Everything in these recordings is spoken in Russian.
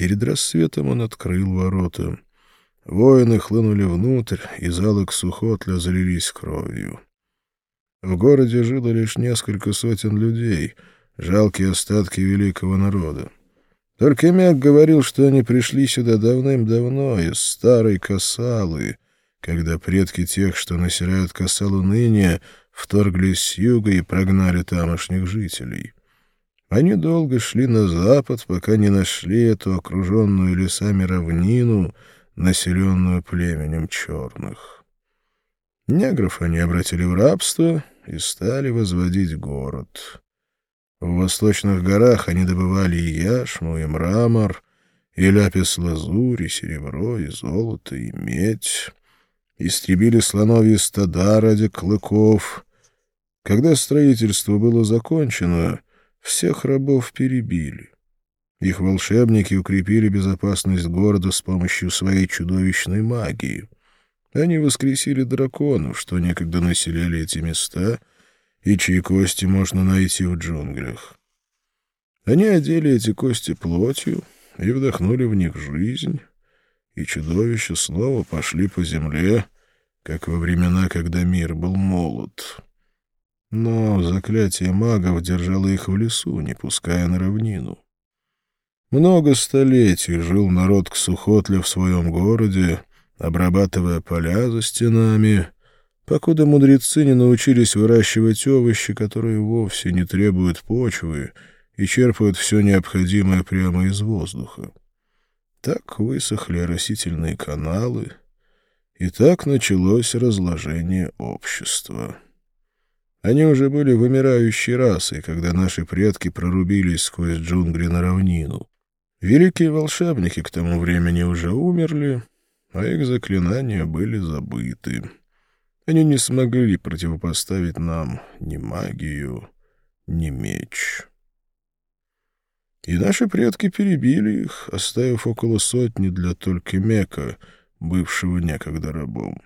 Перед рассветом он открыл ворота. Воины хлынули внутрь, и залы Ксухотля залились кровью. В городе жило лишь несколько сотен людей, жалкие остатки великого народа. Только Мяк говорил, что они пришли сюда давным-давно, из старой Касалы, когда предки тех, что населяют Касалу ныне, вторглись с юга и прогнали тамошних жителей. Они долго шли на запад, пока не нашли эту окруженную лесами равнину, населенную племенем черных. Негров они обратили в рабство и стали возводить город. В восточных горах они добывали и яшму, и мрамор, и ляпис-лазурь, и серебро, и золото, и медь. Истребили слоновьи стада ради клыков. Когда строительство было закончено, всех рабов перебили. Их волшебники укрепили безопасность города с помощью своей чудовищной магии. Они воскресили драконов, что некогда населяли эти места — и чьи кости можно найти в джунглях. Они одели эти кости плотью и вдохнули в них жизнь, и чудовища снова пошли по земле, как во времена, когда мир был молод. Но заклятие магов держало их в лесу, не пуская на равнину. Много столетий жил народ Ксухотля в своем городе, обрабатывая поля за стенами — покуда мудрецы не научились выращивать овощи, которые вовсе не требуют почвы и черпают все необходимое прямо из воздуха. Так высохли растительные каналы, и так началось разложение общества. Они уже были вымирающей расой, когда наши предки прорубились сквозь джунгли на равнину. Великие волшебники к тому времени уже умерли, а их заклинания были забыты. Они не смогли противопоставить нам ни магию, ни меч. И наши предки перебили их, оставив около сотни для только Мека, бывшего некогда рабом.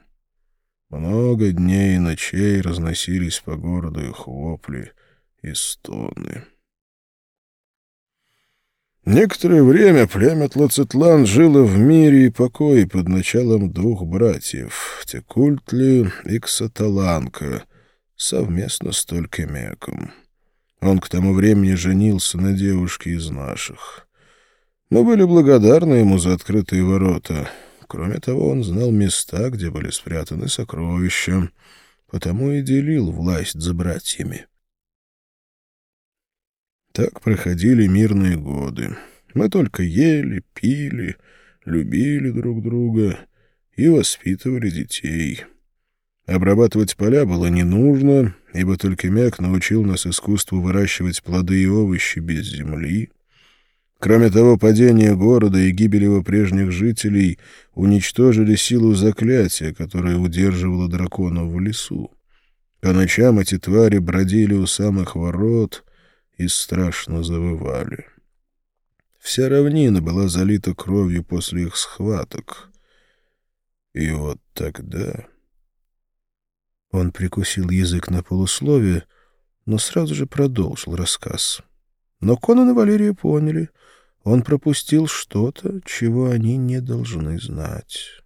Много дней и ночей разносились по городу их вопли и стоны. Некоторое время племя Тлацетлан жило в мире и покое под началом двух братьев — Текультли и Ксаталанка, совместно с Толькемеком. Он к тому времени женился на девушке из наших. Мы были благодарны ему за открытые ворота. Кроме того, он знал места, где были спрятаны сокровища, потому и делил власть за братьями. Так проходили мирные годы. Мы только ели, пили, любили друг друга и воспитывали детей. Обрабатывать поля было не нужно, ибо только мяк научил нас искусству выращивать плоды и овощи без земли. Кроме того, падение города и гибель его прежних жителей уничтожили силу заклятия, которое удерживало драконов в лесу. По ночам эти твари бродили у самых ворот — и страшно завывали. Вся равнина была залита кровью после их схваток. И вот тогда... Он прикусил язык на полусловие, но сразу же продолжил рассказ. Но Конан и Валерия поняли. Он пропустил что-то, чего они не должны знать.